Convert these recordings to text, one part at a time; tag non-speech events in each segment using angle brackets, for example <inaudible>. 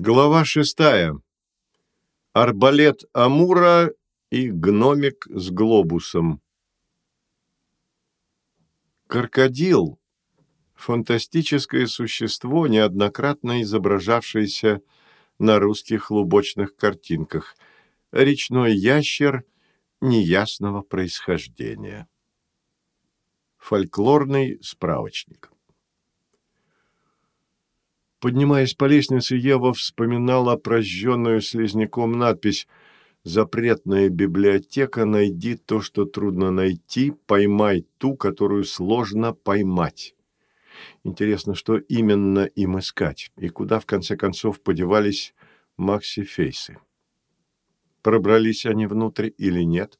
Глава шестая. Арбалет Амура и гномик с глобусом. Крокодил – фантастическое существо, неоднократно изображавшееся на русских лубочных картинках. Речной ящер неясного происхождения. Фольклорный справочник. Поднимаясь по лестнице, Ева вспоминала прожженную слизняком надпись «Запретная библиотека, найди то, что трудно найти, поймай ту, которую сложно поймать». Интересно, что именно им искать, и куда, в конце концов, подевались Макси-Фейсы. Пробрались они внутрь или нет?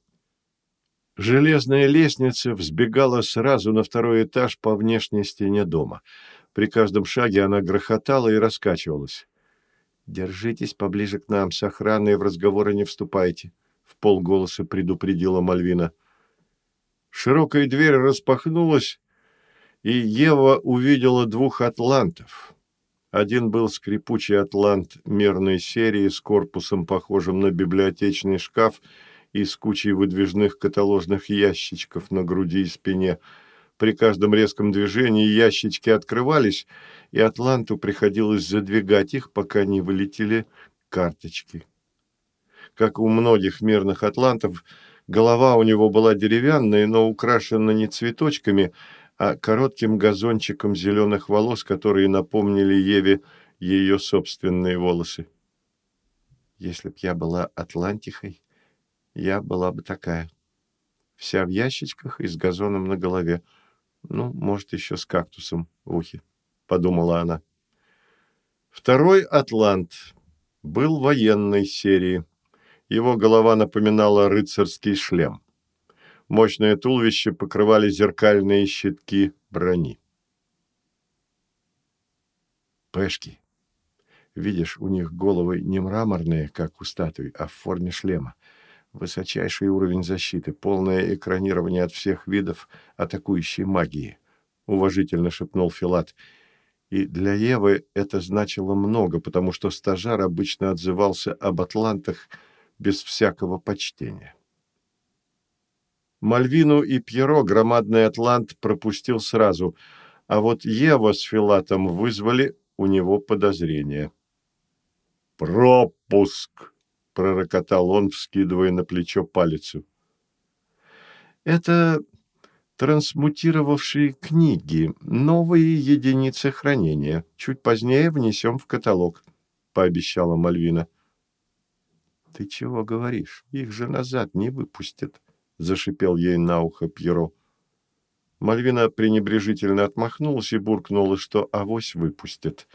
Железная лестница взбегала сразу на второй этаж по внешней стене дома – при каждом шаге она грохотала и раскачивалась. «Держитесь поближе к нам, с охраной в разговоры не вступайте», — в полголоса предупредила Мальвина. Широкая дверь распахнулась, и Ева увидела двух атлантов. Один был скрипучий атлант мерной серии с корпусом, похожим на библиотечный шкаф, и с кучей выдвижных каталожных ящичков на груди и спине — при каждом резком движении ящички открывались, и Атланту приходилось задвигать их, пока не вылетели карточки. Как у многих мирных атлантов, голова у него была деревянная, но украшена не цветочками, а коротким газончиком зеленых волос, которые напомнили Еве ее собственные волосы. Если б я была атлантихой, я была бы такая. Вся в ящичках и с газоном на голове – ну, может, еще с кактусом в ухе, подумала она. Второй «Атлант» был военной серии. Его голова напоминала рыцарский шлем. Мощное туловище покрывали зеркальные щитки брони. Пешки. Видишь, у них головы не мраморные, как у статуи, а в форме шлема. Высочайший уровень защиты, полное экранирование от всех видов атакующей магии, уважительно шепнул Филат. И для Евы это значило много, потому что стажар обычно отзывался об атлантах без всякого почтения. Мальвину и Пьеро громадный атлант пропустил сразу, а вот Ева с Филатом вызвали у него подозрения. «Пропуск!» Пророкотал он, вскидывая на плечо палицу. Это трансмутировавшие книги, новые единицы хранения. Чуть позднее внесем в каталог, пообещала Мальвина. Ты чего говоришь? Их же назад не выпустят, зашипел ей на ухо Пьеро. Мальвина пренебрежительно отмахнулась и буркнула, что авось выпустят.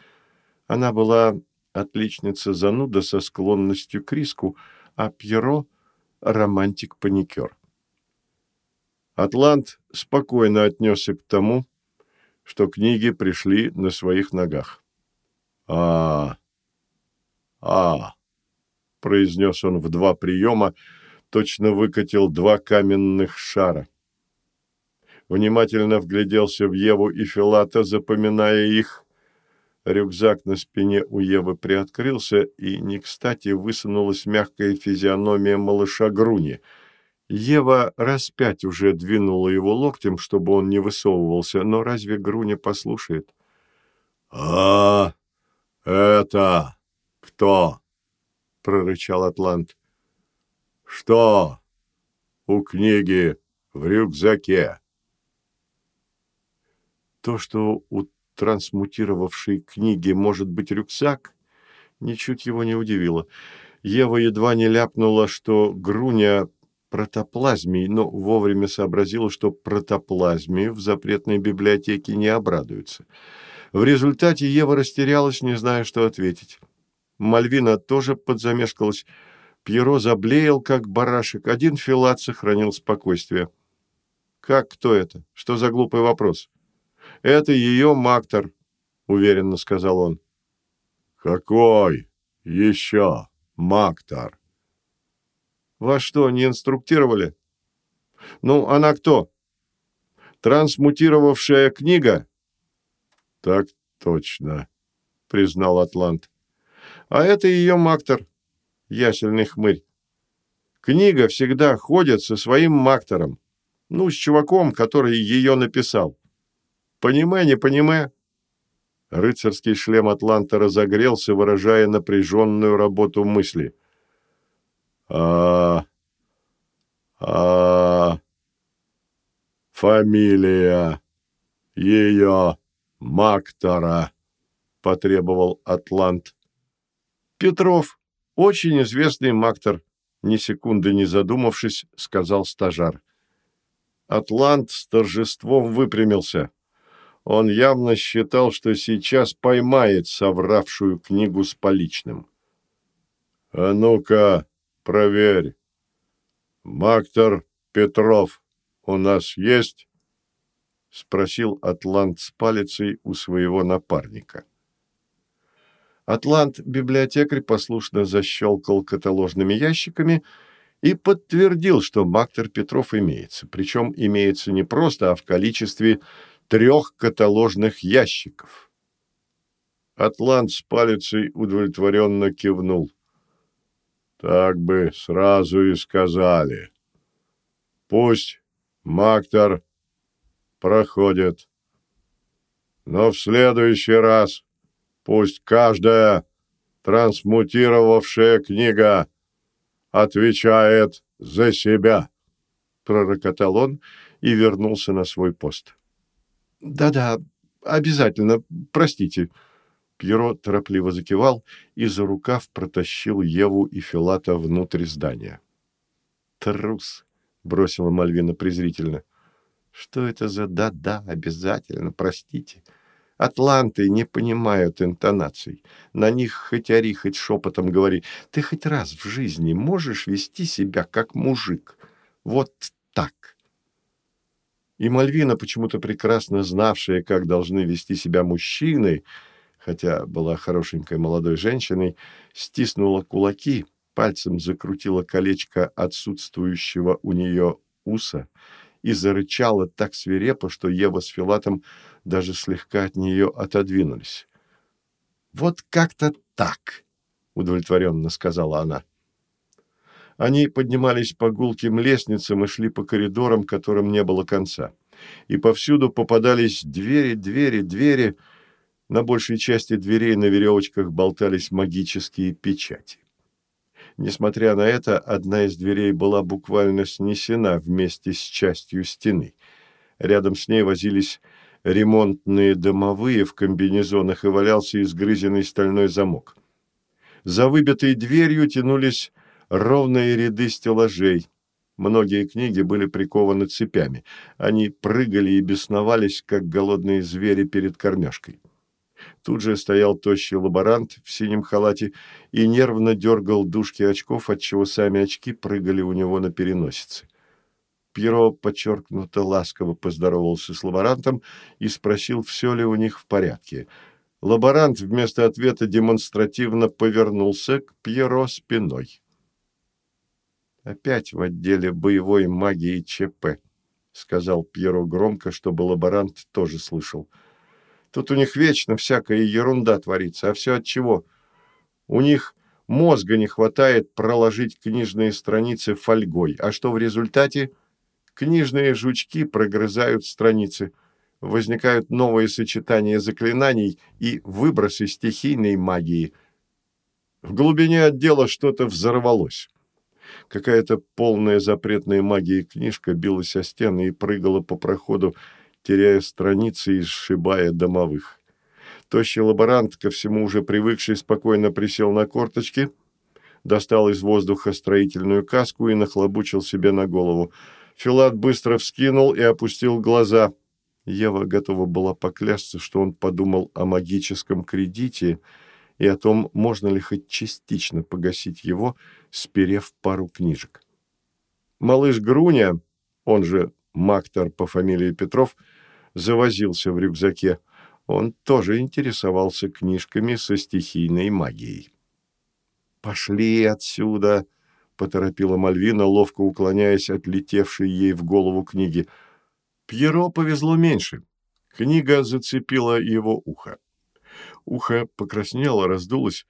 Она была отличница зануда со склонностью к риску, а Пьеро — романтик-паникер. Атлант спокойно отнесся к тому, что книги пришли на своих ногах. а а произнес он в два приема, точно выкатил два каменных шара. Внимательно вгляделся в Еву и Филата, запоминая их, Рюкзак на спине у Евы приоткрылся, и не кстати высунулась мягкая физиономия малыша Груни. Ева раз пять уже двинула его локтем, чтобы он не высовывался, но разве Груня послушает? «А, это кто?» — прорычал Атлант. «Что у книги в рюкзаке?» То, что у трансмутировавшей книги может быть рюкзак, ничуть его не удивило. Ева едва не ляпнула, что Груня протоплазмий, но вовремя сообразила, что протоплазмии в запретной библиотеке не обрадуются. В результате Ева растерялась, не зная, что ответить. Мальвина тоже подзамешкалась. Пьеро заблеял, как барашек. Один Филат сохранил спокойствие. «Как кто это? Что за глупый вопрос?» Это ее Мактор, уверенно сказал он. Какой еще Мактор? Вас что, не инструктировали? Ну, она кто? Трансмутировавшая книга? Так точно, признал Атлант. А это ее мактор, ясельный хмырь. Книга всегда ходит со своим мактором. Ну, с чуваком, который ее написал. Понимай, не понимай. Рыцарский шлем Атланта разогрелся, выражая напряженную работу мысли. А... А... Фамилия ее Мактора, потребовал Атлант. Петров, очень известный Мактор, ни секунды не задумавшись, сказал стажар. Атлант с торжеством выпрямился. Он явно считал, что сейчас поймает совравшую книгу с поличным. «А ну-ка, проверь. Мактор Петров у нас есть?» — спросил Атлант с палицей у своего напарника. Атлант-библиотекарь послушно защелкал каталожными ящиками и подтвердил, что Мактор Петров имеется. Причем имеется не просто, а в количестве трех каталожных ящиков. Атлант с палицей удовлетворенно кивнул. Так бы сразу и сказали. Пусть Мактор проходит. Но в следующий раз пусть каждая трансмутировавшая книга отвечает за себя, пророкотал он и вернулся на свой пост. Да-да, обязательно, простите. Пьеро торопливо закивал и за рукав протащил Еву и Филата внутрь здания. Трус, бросила Мальвина презрительно. Что это за да-да, обязательно, простите? Атланты не понимают интонаций. На них хоть ори, хоть шепотом говори. Ты хоть раз в жизни можешь вести себя как мужик? Вот так. И Мальвина, почему-то прекрасно знавшая, как должны вести себя мужчины, хотя была хорошенькой молодой женщиной, стиснула кулаки, пальцем закрутила колечко отсутствующего у нее уса и зарычала так свирепо, что Ева с Филатом даже слегка от нее отодвинулись. «Вот как-то так», — удовлетворенно сказала она. Они поднимались по гулким лестницам и шли по коридорам, которым не было конца. И повсюду попадались двери, двери, двери. На большей части дверей на веревочках болтались магические печати. Несмотря на это, одна из дверей была буквально снесена вместе с частью стены. Рядом с ней возились ремонтные домовые в комбинезонах и валялся изгрызенный стальной замок. За выбитой дверью тянулись ровные ряды стеллажей. Многие книги были прикованы цепями. Они прыгали и бесновались, как голодные звери перед кормежкой. Тут же стоял тощий лаборант в синем халате и нервно дергал дужки очков, отчего сами очки прыгали у него на переносице. Пьеро подчеркнуто ласково поздоровался с лаборантом и спросил, все ли у них в порядке. Лаборант вместо ответа демонстративно повернулся к Пьеро спиной. Опять в отделе боевой магии ЧП, сказал Пьеро громко, чтобы лаборант тоже слышал. Тут у них вечно всякая ерунда творится, а все от чего? У них мозга не хватает проложить книжные страницы фольгой, а что в результате? Книжные жучки прогрызают страницы, возникают новые сочетания заклинаний и выбросы стихийной магии. В глубине отдела что-то взорвалось. Какая-то полная запретная магия книжка билась о стены и прыгала по проходу, теряя страницы и сшибая домовых. Тощий лаборант, ко всему уже привыкший, спокойно присел на корточки, достал из воздуха строительную каску и нахлобучил себе на голову. Филат быстро вскинул и опустил глаза. Ева готова была поклясться, что он подумал о магическом кредите и о том, можно ли хоть частично погасить его, сперев пару книжек. Малыш Груня, он же Мактор по фамилии Петров, завозился в рюкзаке. Он тоже интересовался книжками со стихийной магией. «Пошли отсюда!» — поторопила Мальвина, ловко уклоняясь от летевшей ей в голову книги. Пьеро повезло меньше. Книга зацепила его ухо. Ухо покраснело, раздулось,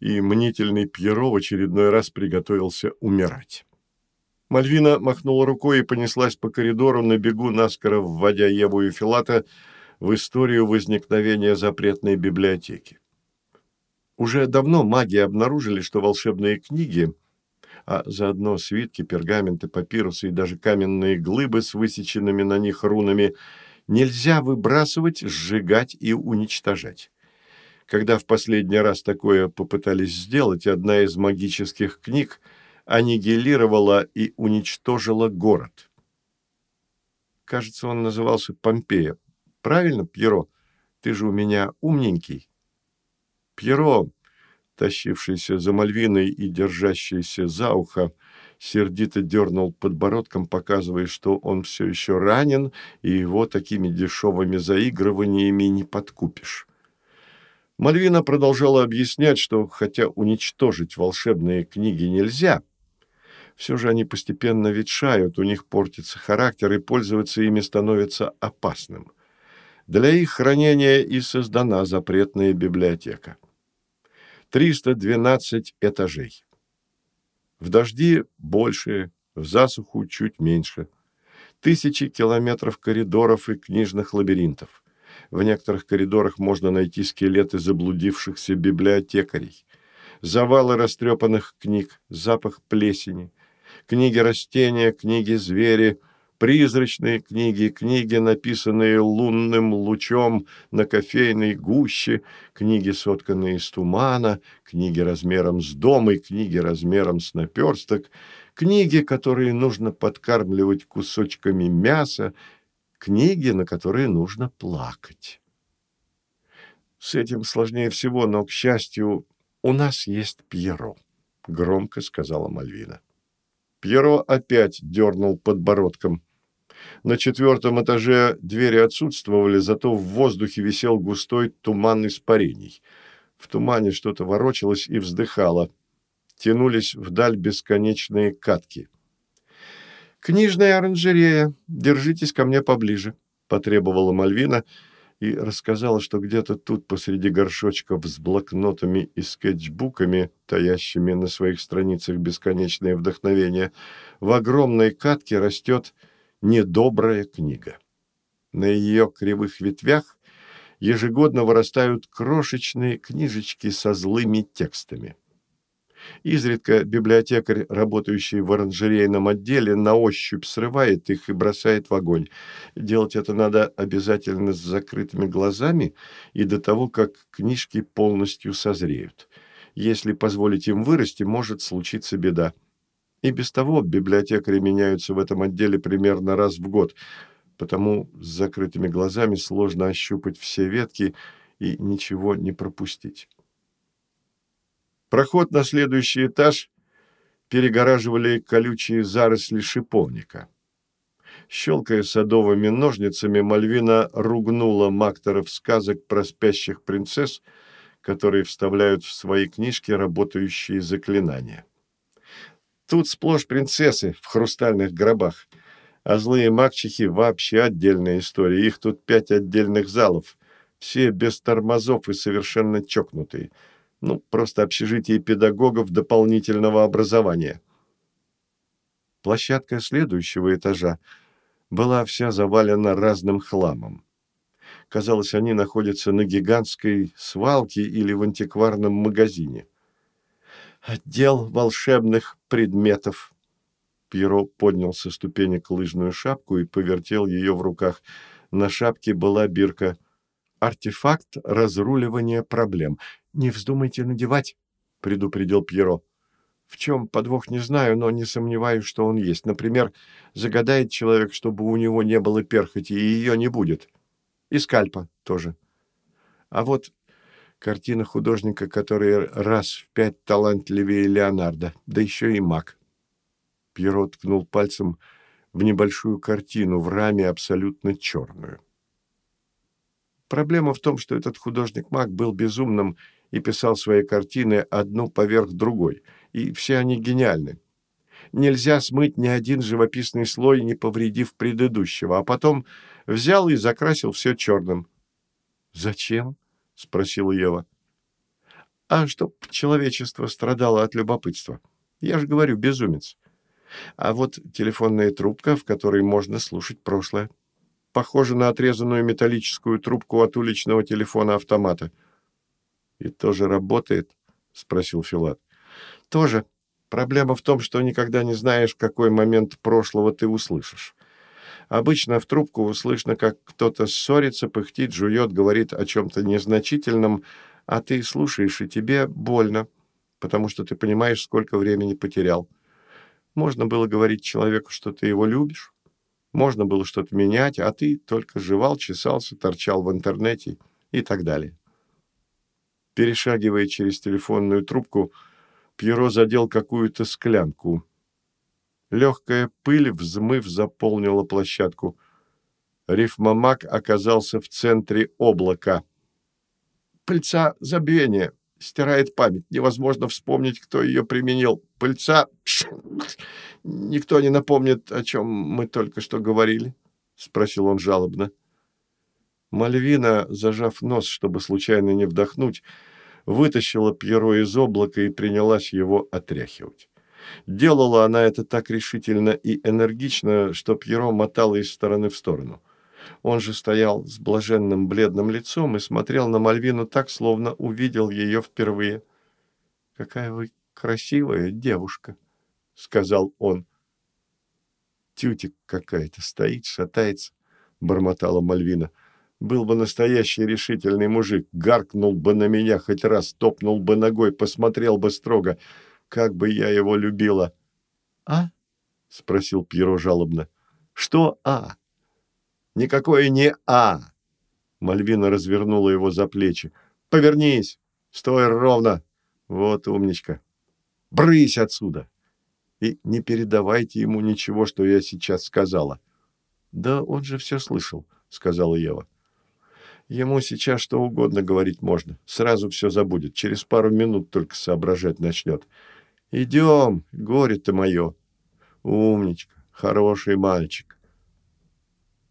и мнительный Пьеро в очередной раз приготовился умирать. Мальвина махнула рукой и понеслась по коридору на бегу, наскоро вводя Еву и Филата в историю возникновения запретной библиотеки. Уже давно маги обнаружили, что волшебные книги, а заодно свитки, пергаменты, папирусы и даже каменные глыбы с высеченными на них рунами нельзя выбрасывать, сжигать и уничтожать. Когда в последний раз такое попытались сделать, одна из магических книг – аннигилировала и уничтожила город. Кажется, он назывался Помпея. Правильно, Пьеро? Ты же у меня умненький. Пьеро, тащившийся за Мальвиной и держащийся за ухо, сердито дернул подбородком, показывая, что он все еще ранен, и его такими дешевыми заигрываниями не подкупишь. Мальвина продолжала объяснять, что хотя уничтожить волшебные книги нельзя, все же они постепенно ветшают, у них портится характер, и пользоваться ими становится опасным. Для их хранения и создана запретная библиотека. 312 этажей. В дожди больше, в засуху чуть меньше. Тысячи километров коридоров и книжных лабиринтов. В некоторых коридорах можно найти скелеты заблудившихся библиотекарей. Завалы растрепанных книг, запах плесени, книги растения, книги звери, призрачные книги, книги, написанные лунным лучом на кофейной гуще, книги, сотканные из тумана, книги размером с дом и книги размером с наперсток, книги, которые нужно подкармливать кусочками мяса, книги, на которые нужно плакать. С этим сложнее всего, но, к счастью, у нас есть Пьеро, — громко сказала Мальвина. Пьеро опять дернул подбородком. На четвертом этаже двери отсутствовали, зато в воздухе висел густой туман испарений. В тумане что-то ворочалось и вздыхало. Тянулись вдаль бесконечные катки. «Книжная оранжерея, держитесь ко мне поближе», — потребовала Мальвина, — и рассказала, что где-то тут посреди горшочков с блокнотами и скетчбуками, таящими на своих страницах бесконечное вдохновение, в огромной катке растет недобрая книга. На ее кривых ветвях ежегодно вырастают крошечные книжечки со злыми текстами. Изредка библиотекарь, работающий в оранжерейном отделе, на ощупь срывает их и бросает в огонь. Делать это надо обязательно с закрытыми глазами и до того, как книжки полностью созреют. Если позволить им вырасти, может случиться беда. И без того библиотекари меняются в этом отделе примерно раз в год, потому с закрытыми глазами сложно ощупать все ветки и ничего не пропустить. Проход на следующий этаж перегораживали колючие заросли шиповника. Щелкая садовыми ножницами, Мальвина ругнула Макторов сказок про спящих принцесс, которые вставляют в свои книжки работающие заклинания. Тут сплошь принцессы в хрустальных гробах, а злые мачехи вообще отдельная история. Их тут пять отдельных залов, все без тормозов и совершенно чокнутые – ну, просто общежитие педагогов дополнительного образования. Площадка следующего этажа была вся завалена разным хламом. Казалось, они находятся на гигантской свалке или в антикварном магазине. «Отдел волшебных предметов». Пьеро поднял со ступенек лыжную шапку и повертел ее в руках. На шапке была бирка «Артефакт разруливания проблем». «Не вздумайте надевать», — предупредил Пьеро. «В чем подвох не знаю, но не сомневаюсь, что он есть. Например, загадает человек, чтобы у него не было перхоти, и ее не будет. И скальпа тоже. А вот картина художника, который раз в пять талантливее Леонардо, да еще и маг». Пьеро ткнул пальцем в небольшую картину в раме абсолютно черную. Проблема в том, что этот художник-маг был безумным и писал свои картины одну поверх другой, и все они гениальны. Нельзя смыть ни один живописный слой, не повредив предыдущего, а потом взял и закрасил все черным. «Зачем?» — спросила Ева. а чтоб человечество страдало от любопытства. Я же говорю, безумец. А вот телефонная трубка, в которой можно слушать прошлое. Похоже на отрезанную металлическую трубку от уличного телефона-автомата. «И тоже работает?» — спросил Филат. «Тоже. Проблема в том, что никогда не знаешь, какой момент прошлого ты услышишь. Обычно в трубку слышно, как кто-то ссорится, пыхтит, жует, говорит о чем-то незначительном, а ты слушаешь, и тебе больно, потому что ты понимаешь, сколько времени потерял. Можно было говорить человеку, что ты его любишь, можно было что-то менять, а ты только жевал, чесался, торчал в интернете и так далее. Перешагивая через телефонную трубку, Пьеро задел какую-то склянку. Легкая пыль, взмыв, заполнила площадку. Рифмомак оказался в центре облака. Пыльца забвения. Стирает память. Невозможно вспомнить, кто ее применил. Пыльца... <sniffs> Никто не напомнит, о чем мы только что говорили? Спросил он жалобно. Мальвина, зажав нос, чтобы случайно не вдохнуть, вытащила Пьеро из облака и принялась его отряхивать. Делала она это так решительно и энергично, что Пьеро мотала из стороны в сторону. Он же стоял с блаженным бледным лицом и смотрел на Мальвину так, словно увидел ее впервые. «Какая вы красивая девушка», — сказал он. «Тютик какая-то стоит, шатается», — бормотала Мальвина. «Был бы настоящий решительный мужик, гаркнул бы на меня хоть раз, топнул бы ногой, посмотрел бы строго. Как бы я его любила!» «А?» — спросил Пьеро жалобно. «Что «а»?» Никакое не «а». Мальвина развернула его за плечи. «Повернись! Стой ровно! Вот умничка! Брысь отсюда! И не передавайте ему ничего, что я сейчас сказала». «Да он же все слышал», — сказала Ева. «Ему сейчас что угодно говорить можно. Сразу все забудет. Через пару минут только соображать начнет. Идем, горе ты мое. Умничка, хороший мальчик.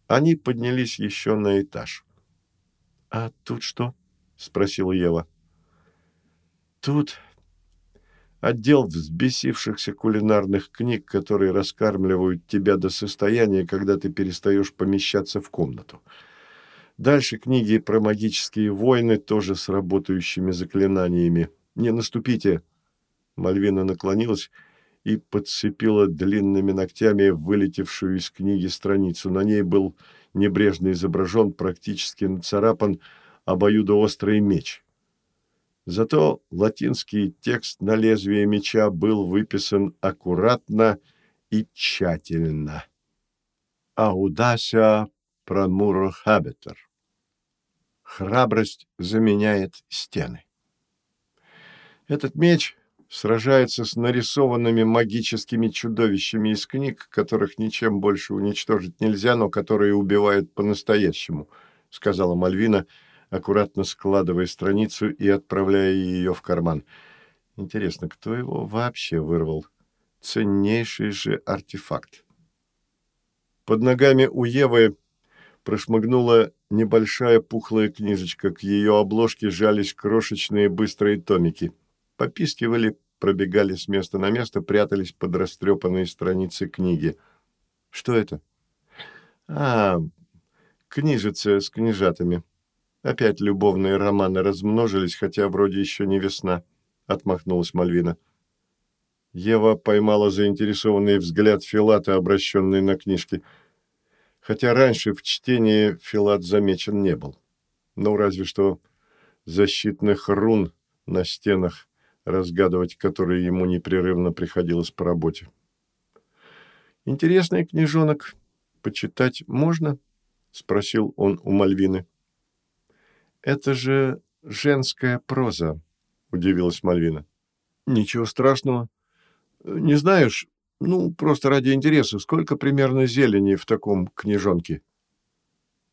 Они поднялись еще на этаж. «А тут что?» — спросила Ева. «Тут отдел взбесившихся кулинарных книг, которые раскармливают тебя до состояния, когда ты перестаешь помещаться в комнату. Дальше книги про магические войны, тоже с работающими заклинаниями. Не наступите!» Мальвина наклонилась и подцепила длинными ногтями вылетевшую из книги страницу. На ней был небрежно изображен, практически нацарапан обоюдоострый меч. Зато латинский текст на лезвие меча был выписан аккуратно и тщательно. «Аудася промуро хабитер» Храбрость заменяет стены. Этот меч сражается с нарисованными магическими чудовищами из книг, которых ничем больше уничтожить нельзя, но которые убивают по-настоящему», — сказала Мальвина, аккуратно складывая страницу и отправляя ее в карман. «Интересно, кто его вообще вырвал? Ценнейший же артефакт». Под ногами у Евы прошмыгнула небольшая пухлая книжечка. К ее обложке жались крошечные быстрые томики — попискивали, пробегали с места на место, прятались под растрепанные страницы книги. Что это? А, книжица с книжатами. Опять любовные романы размножились, хотя вроде еще не весна, отмахнулась Мальвина. Ева поймала заинтересованный взгляд Филата, обращенный на книжки. Хотя раньше в чтении Филат замечен не был. Ну, разве что защитных рун на стенах разгадывать которые ему непрерывно приходилось по работе. «Интересный книжонок. Почитать можно?» — спросил он у Мальвины. «Это же женская проза», — удивилась Мальвина. «Ничего страшного. Не знаешь, ну, просто ради интереса, сколько примерно зелени в таком книжонке?»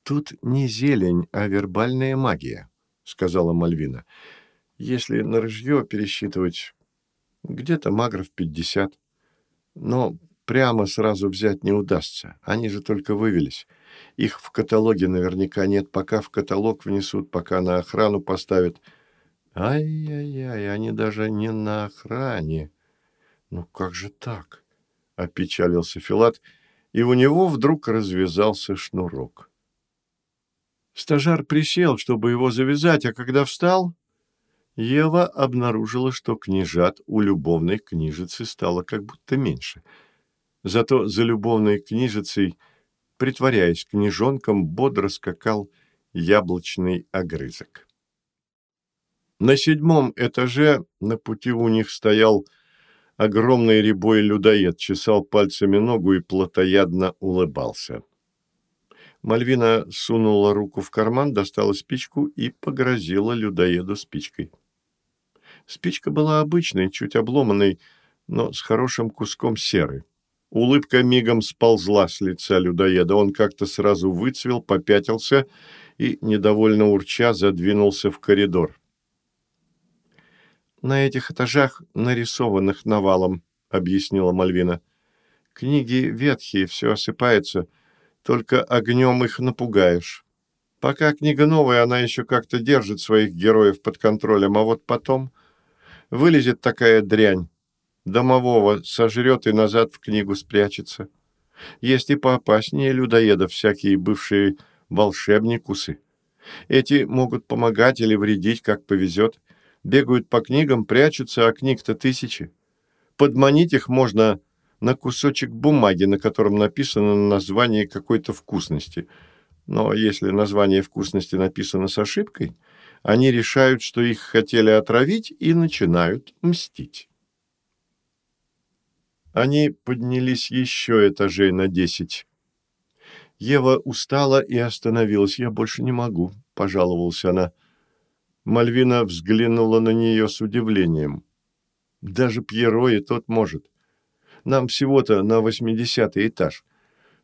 «Тут не зелень, а вербальная магия», — сказала Мальвина. Если на рыжье пересчитывать, где-то магров 50. Но прямо сразу взять не удастся. Они же только вывелись. Их в каталоге наверняка нет. Пока в каталог внесут, пока на охрану поставят. Ай-яй-яй, они даже не на охране. Ну как же так? Опечалился Филат, и у него вдруг развязался шнурок. Стажар присел, чтобы его завязать, а когда встал, Ева обнаружила, что книжат у любовной книжицы стало как будто меньше. Зато за любовной книжицей, притворяясь книжонком, бодро скакал яблочный огрызок. На седьмом этаже на пути у них стоял огромный рябой людоед, чесал пальцами ногу и плотоядно улыбался. Мальвина сунула руку в карман, достала спичку и погрозила людоеду спичкой. Спичка была обычной, чуть обломанной, но с хорошим куском серы. Улыбка мигом сползла с лица людоеда. Он как-то сразу выцвел, попятился и, недовольно урча, задвинулся в коридор. «На этих этажах, нарисованных навалом», — объяснила Мальвина. «Книги ветхие, все осыпается, только огнем их напугаешь. Пока книга новая, она еще как-то держит своих героев под контролем, а вот потом вылезет такая дрянь, домового сожрет и назад в книгу спрячется. Есть и поопаснее людоедов всякие бывшие волшебникусы. Эти могут помогать или вредить, как повезет. Бегают по книгам, прячутся, а книг-то тысячи. Подманить их можно на кусочек бумаги, на котором написано название какой-то вкусности. Но если название вкусности написано с ошибкой, они решают, что их хотели отравить, и начинают мстить. Они поднялись еще этажей на десять. Ева устала и остановилась. «Я больше не могу», — пожаловалась она. Мальвина взглянула на нее с удивлением. «Даже Пьеро и тот может. Нам всего-то на восьмидесятый этаж.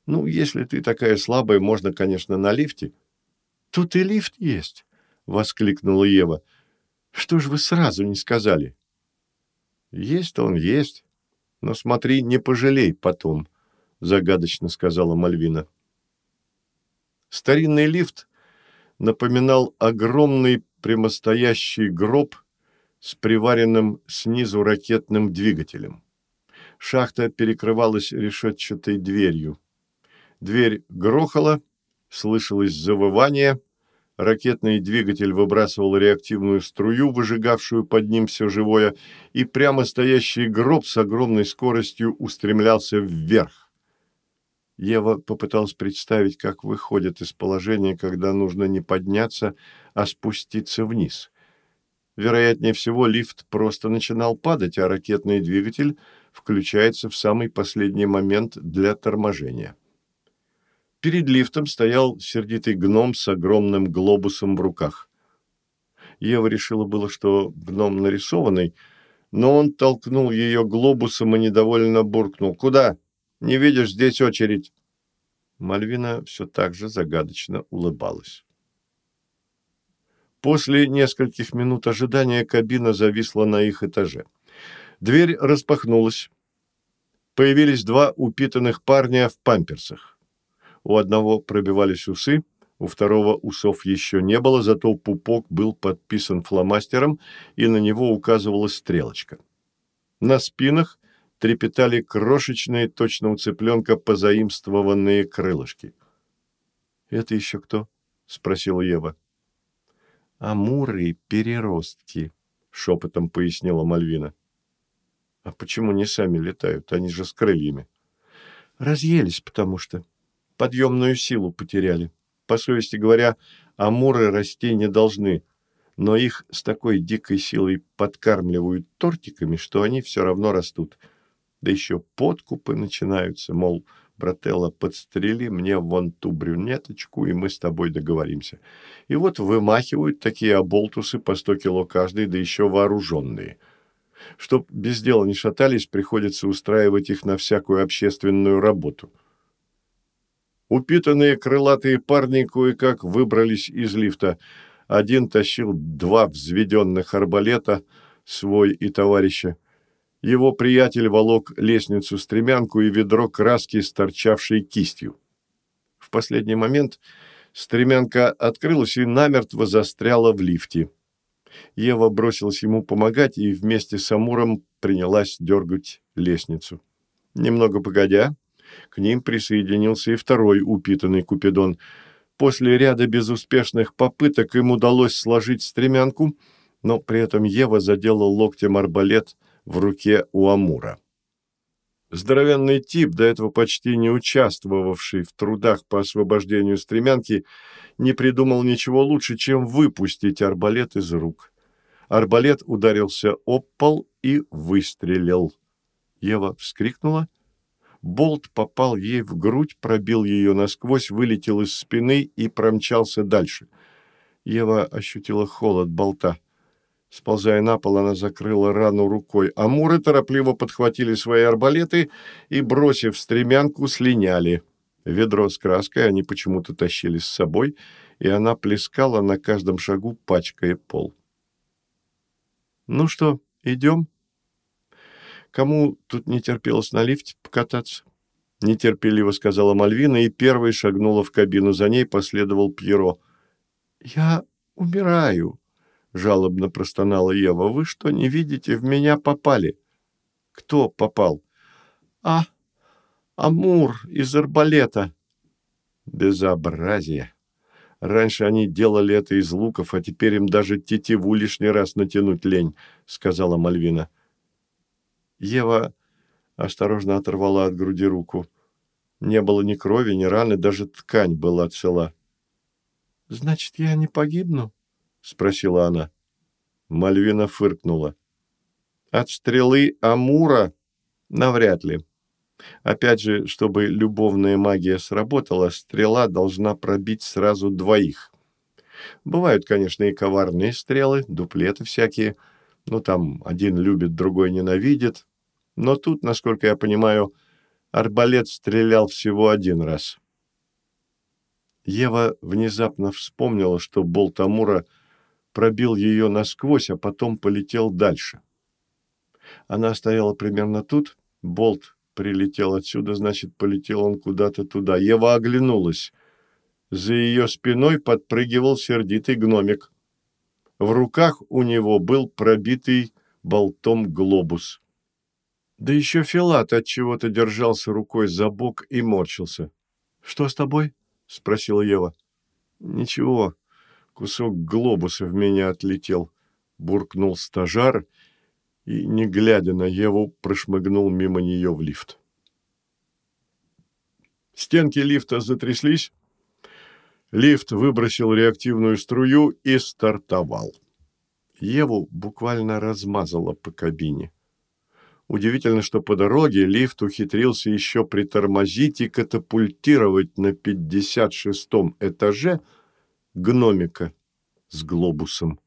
Ну, если ты такая слабая, можно, конечно, на лифте». «Тут и лифт есть», — воскликнула Ева. «Что ж вы сразу не сказали?» «Есть он есть, но смотри, не пожалей потом», — загадочно сказала Мальвина. Старинный лифт напоминал огромный прямостоящий гроб с приваренным снизу ракетным двигателем. Шахта перекрывалась решетчатой дверью. Дверь грохала, слышалось завывание, ракетный двигатель выбрасывал реактивную струю, выжигавшую под ним все живое, и прямо стоящий гроб с огромной скоростью устремлялся вверх. Ева попыталась представить, как выходит из положения, когда нужно не подняться, а спуститься вниз. Вероятнее всего, лифт просто начинал падать, а ракетный двигатель включается в самый последний момент для торможения. Перед лифтом стоял сердитый гном с огромным глобусом в руках. Ева решила было, что гном нарисованный, но он толкнул ее глобусом и недовольно буркнул. «Куда? Не видишь, здесь очередь!» Мальвина все так же загадочно улыбалась. После нескольких минут ожидания кабина зависла на их этаже. Дверь распахнулась. Появились два упитанных парня в памперсах. У одного пробивались усы, у второго усов еще не было, зато пупок был подписан фломастером, и на него указывалась стрелочка. На спинах трепетали крошечные, точно у цыпленка, позаимствованные крылышки. «Это еще кто?» — спросила Ева. «Амуры-переростки», — шепотом пояснила Мальвина. «А почему не сами летают? Они же с крыльями». «Разъелись, потому что подъемную силу потеряли. По совести говоря, амуры расти не должны, но их с такой дикой силой подкармливают тортиками, что они все равно растут. Да еще подкупы начинаются, мол, брателла, подстрели мне вон ту брюнеточку, и мы с тобой договоримся. И вот вымахивают такие оболтусы по сто кило каждый, да еще вооруженные. Чтоб без дела не шатались, приходится устраивать их на всякую общественную работу. Упитанные крылатые парни кое-как выбрались из лифта. Один тащил два взведенных арбалета, свой и товарища. Его приятель волок лестницу-стремянку и ведро краски с торчавшей кистью. В последний момент стремянка открылась и намертво застряла в лифте. Ева бросилась ему помогать и вместе с Амуром принялась дергать лестницу. Немного погодя, к ним присоединился и второй упитанный Купидон. После ряда безуспешных попыток им удалось сложить стремянку, но при этом Ева задела локтем арбалет в руке у Амура. Здоровенный тип, до этого почти не участвовавший в трудах по освобождению стремянки, не придумал ничего лучше, чем выпустить арбалет из рук. Арбалет ударился об пол и выстрелил. Ева вскрикнула. Болт попал ей в грудь, пробил ее насквозь, вылетел из спины и промчался дальше. Ева ощутила холод болта. Сползая на пол, она закрыла рану рукой. Амуры торопливо подхватили свои арбалеты и, бросив стремянку, слиняли. Ведро с краской они почему-то тащили с собой, и она плескала на каждом шагу, пачкая пол. «Ну что, идем?» Кому тут не терпелось на лифте покататься? Нетерпеливо сказала Мальвина и первой шагнула в кабину. За ней последовал Пьеро. «Я умираю», — жалобно простонала Ева. «Вы что, не видите? В меня попали». «Кто попал?» «А, Амур из арбалета». «Безобразие. Раньше они делали это из луков, а теперь им даже тетиву лишний раз натянуть лень», — сказала Мальвина. Ева осторожно оторвала от груди руку. Не было ни крови, ни раны, даже ткань была цела. «Значит, я не погибну?» — спросила она. Мальвина фыркнула. «От стрелы Амура? Навряд ли. Опять же, чтобы любовная магия сработала, стрела должна пробить сразу двоих. Бывают, конечно, и коварные стрелы, дуплеты всякие. Ну, там один любит, другой ненавидит. Но тут, насколько я понимаю, арбалет стрелял всего один раз. Ева внезапно вспомнила, что болт Амура пробил ее насквозь, а потом полетел дальше. Она стояла примерно тут, болт прилетел отсюда, значит, полетел он куда-то туда. Ева оглянулась. За ее спиной подпрыгивал сердитый гномик. В руках у него был пробитый болтом глобус. Да еще Филат от чего-то держался рукой за бок и морщился. Что с тобой? спросила Ева. Ничего, кусок глобуса в меня отлетел, буркнул стажар и, не глядя на Еву, прошмыгнул мимо нее в лифт. Стенки лифта затряслись. Лифт выбросил реактивную струю и стартовал. Еву буквально размазало по кабине. Удивительно, что по дороге лифт ухитрился еще притормозить и катапультировать на 56-м этаже гномика с глобусом.